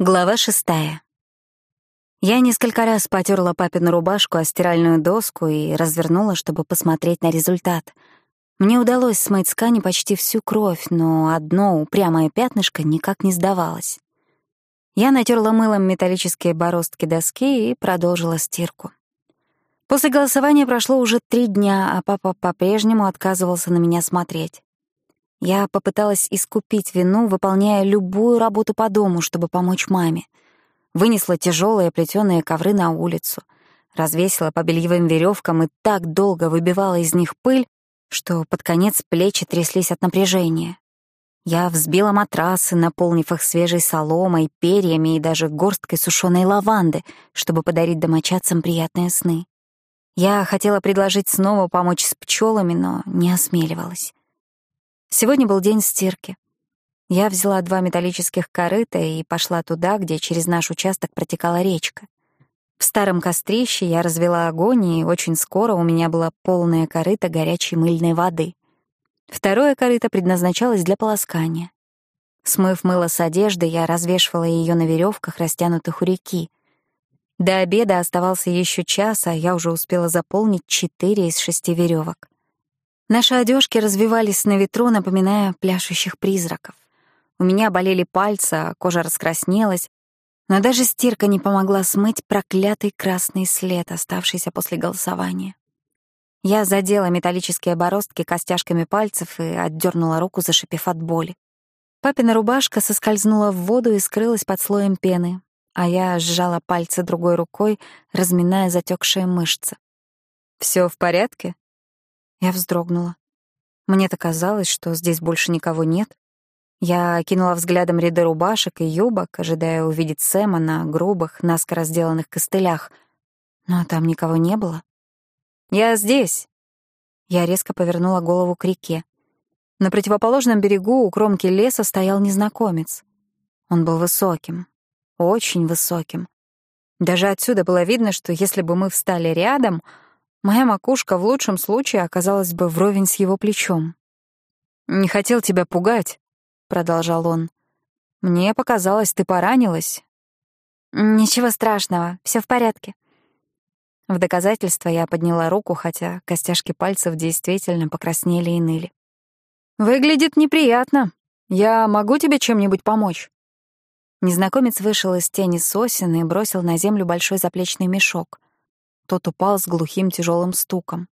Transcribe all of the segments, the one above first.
Глава шестая. Я несколько раз потерла папину рубашку о стиральную доску и развернула, чтобы посмотреть на результат. Мне удалось смыть с ткани почти всю кровь, но одно упрямое пятнышко никак не сдавалось. Я натерла мылом металлические бороздки доски и продолжила стирку. После голосования прошло уже три дня, а папа по-прежнему отказывался на меня смотреть. Я попыталась искупить вину, выполняя любую работу по дому, чтобы помочь маме. Вынесла тяжелые плетеные ковры на улицу, развесила по бельевым веревкам и так долго выбивала из них пыль, что под конец плечи тряслись от напряжения. Я взбила матрасы, наполнив их свежей соломой, перьями и даже горсткой сушеной лаванды, чтобы подарить домочадцам приятные сны. Я хотела предложить снова помочь с пчелами, но не осмеливалась. Сегодня был день стирки. Я взяла два металлических корыта и пошла туда, где через наш участок протекала речка. В старом кострище я развела огонь, и очень скоро у меня была полная корыта горячей мыльной воды. Второе корыто предназначалось для полоскания. Смыв мыло с одежды, я развешивала ее на веревках, растянутых у реки. До обеда оставался еще час, а я уже успела заполнить четыре из шести веревок. Наши одежки развивались на ветру, напоминая пляшущих призраков. У меня болели пальцы, а кожа раскраснелась, но даже стирка не помогла смыть проклятый красный след, оставшийся после голосования. Я задела металлические бороздки костяшками пальцев и отдернула руку, зашипев от боли. Папина рубашка соскользнула в воду и скрылась под слоем пены, а я сжала пальцы другой рукой, разминая затекшие мышцы. Все в порядке?» Я вздрогнула. Мне-то казалось, что здесь больше никого нет. Я кинула взглядом ряды рубашек и юбок, ожидая увидеть Сэма на грубых, наскоро сделанных костылях. Но там никого не было. «Я здесь!» Я резко повернула голову к реке. На противоположном берегу у кромки леса стоял незнакомец. Он был высоким, очень высоким. Даже отсюда было видно, что если бы мы встали рядом — Моя макушка в лучшем случае оказалась бы вровень с его плечом. «Не хотел тебя пугать», — продолжал он. «Мне показалось, ты поранилась». «Ничего страшного, все в порядке». В доказательство я подняла руку, хотя костяшки пальцев действительно покраснели и ныли. «Выглядит неприятно. Я могу тебе чем-нибудь помочь?» Незнакомец вышел из тени сосен и бросил на землю большой заплечный мешок — тот упал с глухим тяжелым стуком.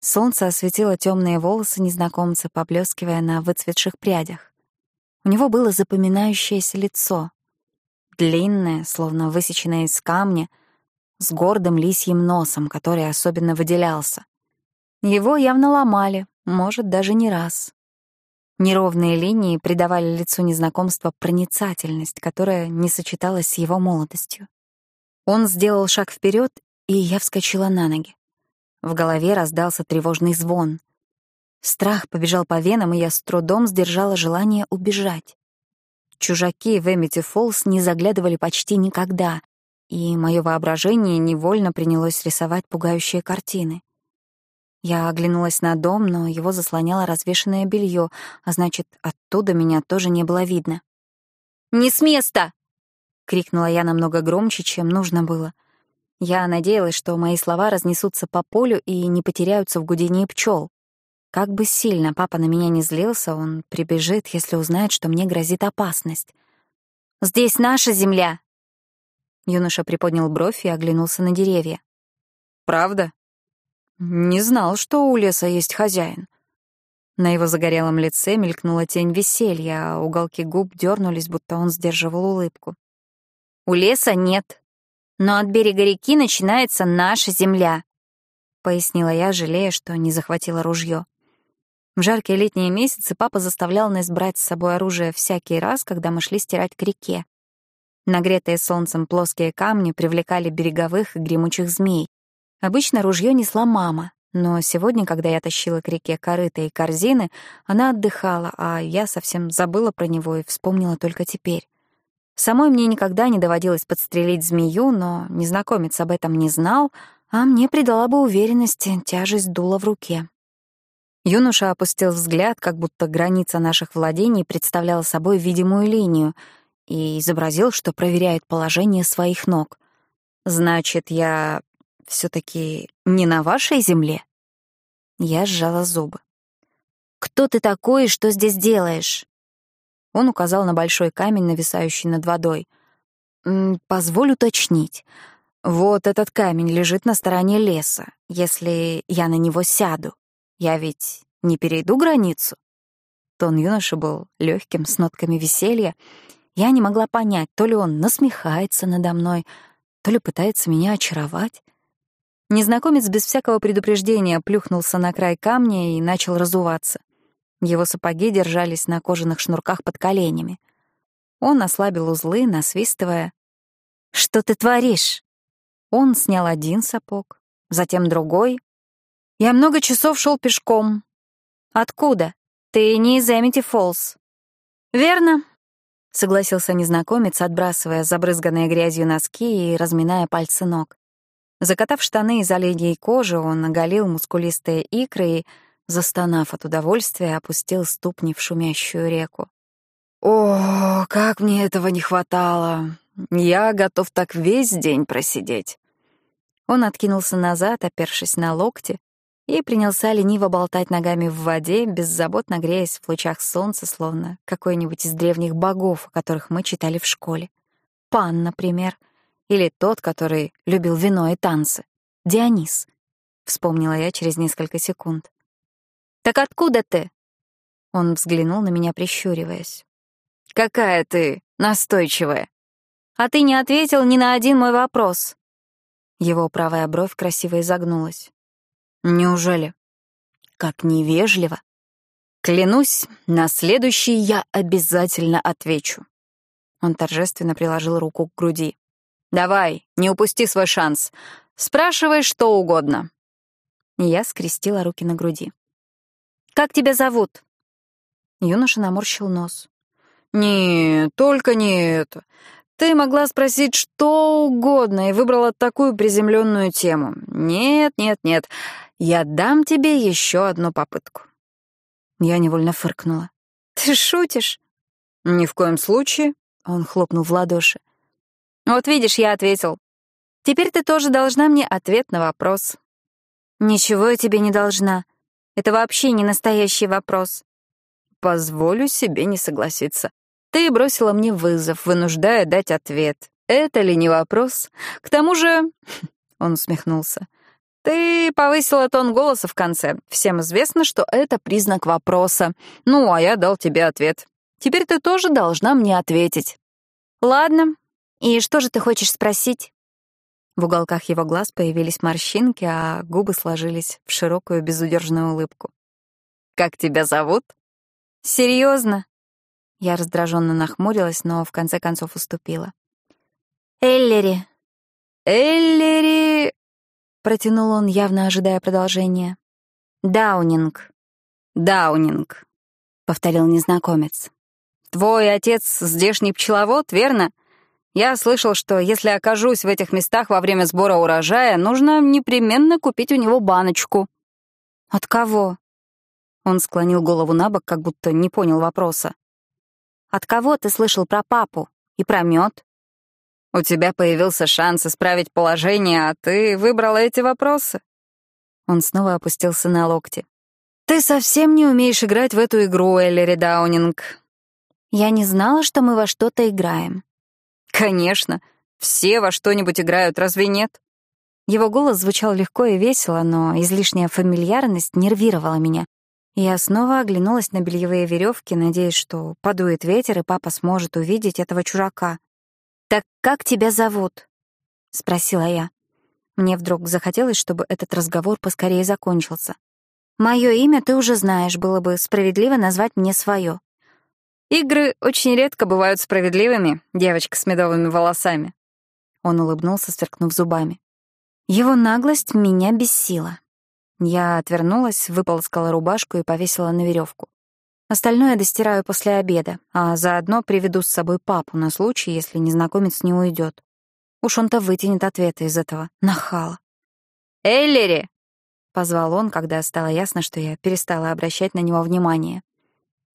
Солнце осветило темные волосы незнакомца, поблескивая на выцветших прядях. У него было запоминающееся лицо. Длинное, словно высеченное из камня, с гордым лисьим носом, который особенно выделялся. Его явно ломали, может, даже не раз. Неровные линии придавали лицу незнакомства проницательность, которая не сочеталась с его молодостью. Он сделал шаг вперед и я вскочила на ноги. В голове раздался тревожный звон. Страх побежал по венам, и я с трудом сдержала желание убежать. Чужаки в Эмити Фолс не заглядывали почти никогда, и мое воображение невольно принялось рисовать пугающие картины. Я оглянулась на дом, но его заслоняло развешанное белье, а значит, оттуда меня тоже не было видно. «Не с места!» — крикнула я намного громче, чем нужно было — я надеялась, что мои слова разнесутся по полю и не потеряются в гудении пчел. Как бы сильно папа на меня не злился, он прибежит, если узнает, что мне грозит опасность. «Здесь наша земля!» Юноша приподнял бровь и оглянулся на деревья. «Правда? Не знал, что у леса есть хозяин». На его загорелом лице мелькнула тень веселья, а уголки губ дернулись, будто он сдерживал улыбку. «У леса нет но от берега реки начинается наша земля», — пояснила я, жалея, что не захватила ружье. В жаркие летние месяцы папа заставлял нас брать с собой оружие всякий раз, когда мы шли стирать к реке. Нагретые солнцем плоские камни привлекали береговых и гремучих змей. Обычно ружье несла мама, но сегодня, когда я тащила к реке корыта и корзины, она отдыхала, а я совсем забыла про него и вспомнила только теперь. Самой мне никогда не доводилось подстрелить змею, но незнакомец об этом не знал, а мне придала бы уверенности тяжесть дула в руке. Юноша опустил взгляд, как будто граница наших владений представляла собой видимую линию, и изобразил, что проверяет положение своих ног. Значит, я все таки не на вашей земле? Я сжала зубы. «Кто ты такой и что здесь делаешь?» Он указал на большой камень, нависающий над водой. «Позволь уточнить. Вот этот камень лежит на стороне леса. Если я на него сяду, я ведь не перейду границу?» Тон юноши был легким, с нотками веселья. Я не могла понять, то ли он насмехается надо мной, то ли пытается меня очаровать. Незнакомец без всякого предупреждения плюхнулся на край камня и начал разуваться. Его сапоги держались на кожаных шнурках под коленями. Он ослабил узлы, насвистывая. «Что ты творишь?» Он снял один сапог, затем другой. «Я много часов шел пешком». «Откуда? Ты не из Эмити Фолс?» «Верно», — согласился незнакомец, отбрасывая забрызганные грязью носки и разминая пальцы ног. Закатав штаны из оленьей кожи, он оголил мускулистые икры и застонав от удовольствия, опустил ступни в шумящую реку. «О, как мне этого не хватало! Я готов так весь день просидеть!» Он откинулся назад, опершись на локти, и принялся лениво болтать ногами в воде, беззаботно греясь в лучах солнца, словно какой-нибудь из древних богов, о которых мы читали в школе. Пан, например, или тот, который любил вино и танцы. Дионис. Вспомнила я через несколько секунд. «Так откуда ты?» Он взглянул на меня, прищуриваясь. «Какая ты настойчивая!» «А ты не ответил ни на один мой вопрос!» Его правая бровь красиво изогнулась. «Неужели?» «Как невежливо!» «Клянусь, на следующий я обязательно отвечу!» Он торжественно приложил руку к груди. «Давай, не упусти свой шанс. Спрашивай что угодно». Я скрестила руки на груди. Как тебя зовут?» Юноша наморщил нос. «Не, только не это. Ты могла спросить что угодно и выбрала такую приземленную тему. Нет, нет, нет. Я дам тебе еще одну попытку». Я невольно фыркнула. «Ты шутишь?» «Ни в коем случае», — он хлопнул в ладоши. «Вот видишь, я ответил. Теперь ты тоже должна мне ответ на вопрос». «Ничего я тебе не должна», это вообще не настоящий вопрос. Позволю себе не согласиться. Ты бросила мне вызов, вынуждая дать ответ. Это ли не вопрос? К тому же... Он усмехнулся. Ты повысила тон голоса в конце. Всем известно, что это признак вопроса. Ну, а я дал тебе ответ. Теперь ты тоже должна мне ответить. Ладно. И что же ты хочешь спросить? В уголках его глаз появились морщинки, а губы сложились в широкую безудержную улыбку. «Как тебя зовут?» «Серьезно?» Я раздраженно нахмурилась, но в конце концов уступила. «Эллери». «Эллери...» — протянул он, явно ожидая продолжения. «Даунинг». «Даунинг», — повторил незнакомец. «Твой отец здешний пчеловод, верно?» Я слышал, что если окажусь в этих местах во время сбора урожая, нужно непременно купить у него баночку. От кого? Он склонил голову на бок, как будто не понял вопроса. От кого ты слышал про папу и про мед? У тебя появился шанс исправить положение, а ты выбрала эти вопросы. Он снова опустился на локти. Ты совсем не умеешь играть в эту игру, Эллири Даунинг. Я не знала, что мы во что-то играем. Конечно, все во что-нибудь играют, разве нет? Его голос звучал легко и весело, но излишняя фамильярность нервировала меня. Я снова оглянулась на бельевые веревки, надеясь, что подует ветер, и папа сможет увидеть этого чурака. «Так как тебя зовут?» — спросила я. Мне вдруг захотелось, чтобы этот разговор поскорее закончился. «Мое имя ты уже знаешь, было бы справедливо назвать мне свое. Игры очень редко бывают справедливыми, девочка с медовыми волосами. Он улыбнулся, сверкнув зубами. Его наглость меня бесила. Я отвернулась, выполоскала рубашку и повесила на веревку. Остальное достираю после обеда, а заодно приведу с собой папу на случай, если незнакомец не уйдет. Уж он-то вытянет ответы из этого нахала. «Эллери!» — позвал он, когда стало ясно, что я перестала обращать на него внимание.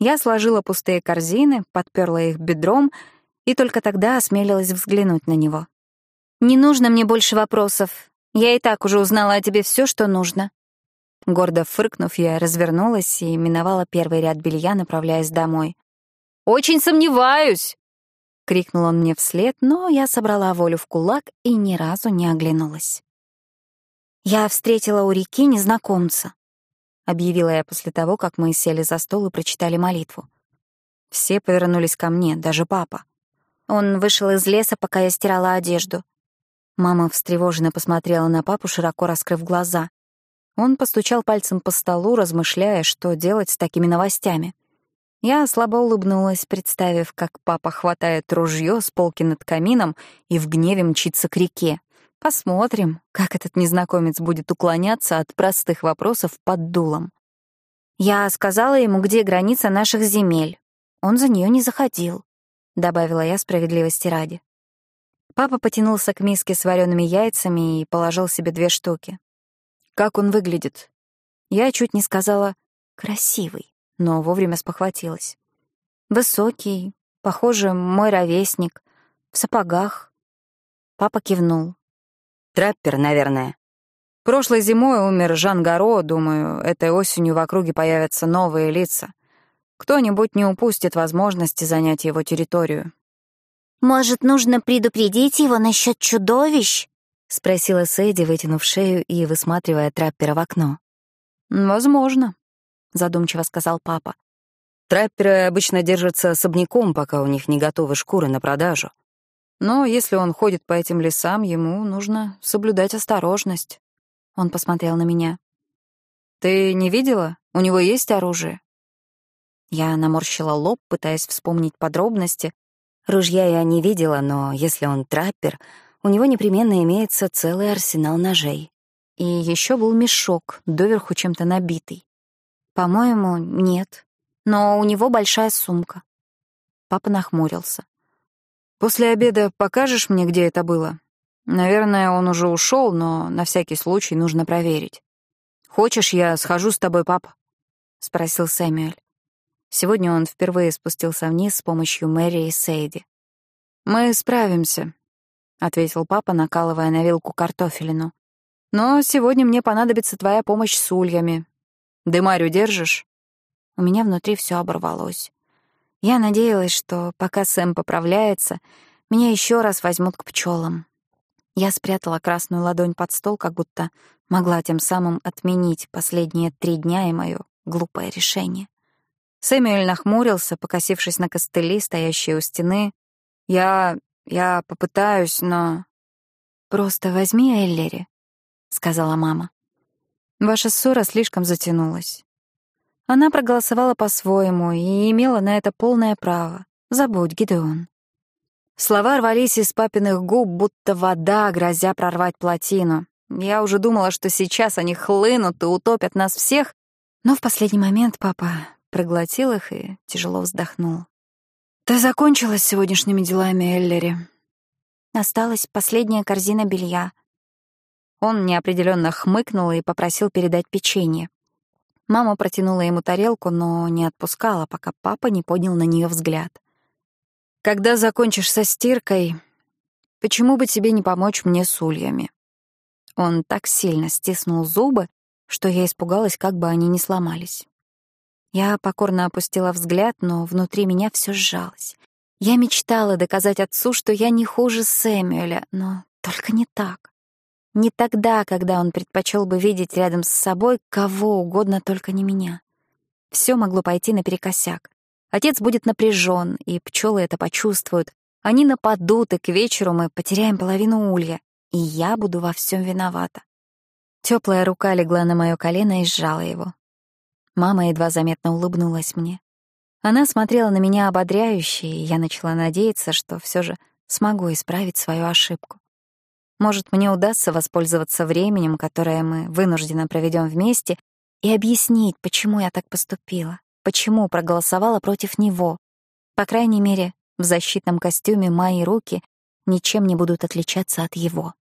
Я сложила пустые корзины, подперла их бедром И только тогда осмелилась взглянуть на него. «Не нужно мне больше вопросов. Я и так уже узнала о тебе все, что нужно». Гордо фыркнув, я развернулась и миновала первый ряд белья, направляясь домой. «Очень сомневаюсь!» — крикнул он мне вслед, но я собрала волю в кулак и ни разу не оглянулась. «Я встретила у реки незнакомца», — объявила я после того, как мы сели за стол и прочитали молитву. Все повернулись ко мне, даже папа. Он вышел из леса, пока я стирала одежду. Мама встревоженно посмотрела на папу, широко раскрыв глаза. Он постучал пальцем по столу, размышляя, что делать с такими новостями. Я слабо улыбнулась, представив, как папа хватает ружье с полки над камином и в гневе мчится к реке. Посмотрим, как этот незнакомец будет уклоняться от простых вопросов под дулом. Я сказала ему, где граница наших земель. Он за нее не заходил, добавила я справедливости ради. Папа потянулся к миске с вареными яйцами и положил себе две штуки. Как он выглядит? Я чуть не сказала «красивый» но вовремя спохватилась. Высокий, похоже, мой ровесник, в сапогах. Папа кивнул. Траппер, наверное. Прошлой зимой умер Жан Гаро, думаю, этой осенью в округе появятся новые лица. Кто-нибудь не упустит возможности занять его территорию. «Может, нужно предупредить его насчет чудовищ?» — спросила Сэдди, вытянув шею и высматривая траппера в окно. «Возможно», — задумчиво сказал папа. «Трапперы обычно держатся особняком, пока у них не готовы шкуры на продажу. Но если он ходит по этим лесам, ему нужно соблюдать осторожность». Он посмотрел на меня. «Ты не видела? У него есть оружие?» Я наморщила лоб, пытаясь вспомнить подробности. Ружья я не видела, но если он траппер, у него непременно имеется целый арсенал ножей. И еще был мешок, доверху чем-то набитый. По-моему, нет. Но у него большая сумка. Папа нахмурился. После обеда покажешь мне, где это было? Наверное, он уже ушел, но на всякий случай нужно проверить. Хочешь, я схожу с тобой, папа? спросил Сэмюэль. Сегодня он впервые спустился вниз с помощью Мэри и Сейди. «Мы справимся», — ответил папа, накалывая на вилку картофелину. «Но сегодня мне понадобится твоя помощь с ульями. Дымарю держишь?» У меня внутри все оборвалось. Я надеялась, что пока Сэм поправляется, меня еще раз возьмут к пчелам. Я спрятала красную ладонь под стол, как будто могла тем самым отменить последние три дня и мое глупое решение. Сэмюэль нахмурился, покосившись на костыли, стоящие у стены. «Я... я попытаюсь, но...» «Просто возьми Эллери», — сказала мама. Ваша ссора слишком затянулась. Она проголосовала по-своему и имела на это полное право. Забудь, Гидеон. Слова рвались из папиных губ, будто вода, грозя прорвать плотину. Я уже думала, что сейчас они хлынут и утопят нас всех, но в последний момент папа проглотил их и тяжело вздохнул. «Ты закончила с сегодняшними делами, Эллери?» Осталась последняя корзина белья. Он неопределенно хмыкнул и попросил передать печенье. Мама протянула ему тарелку, но не отпускала, пока папа не поднял на нее взгляд. «Когда закончишь со стиркой, почему бы тебе не помочь мне с ульями?» Он так сильно стиснул зубы, что я испугалась, как бы они не сломались. Я покорно опустила взгляд, но внутри меня все сжалось. Я мечтала доказать отцу, что я не хуже Сэмюэля, но только не так. Не тогда, когда он предпочел бы видеть рядом с собой кого угодно, только не меня. Все могло пойти наперекосяк. Отец будет напряжен, и пчелы это почувствуют. Они нападут, и к вечеру мы потеряем половину улья, и я буду во всем виновата. Теплая рука легла на мое колено и сжала его. Мама едва заметно улыбнулась мне. Она смотрела на меня ободряюще, и я начала надеяться, что все же смогу исправить свою ошибку. Может, мне удастся воспользоваться временем, которое мы вынужденно проведем вместе, и объяснить, почему я так поступила, почему проголосовала против него. По крайней мере, в защитном костюме мои руки ничем не будут отличаться от его.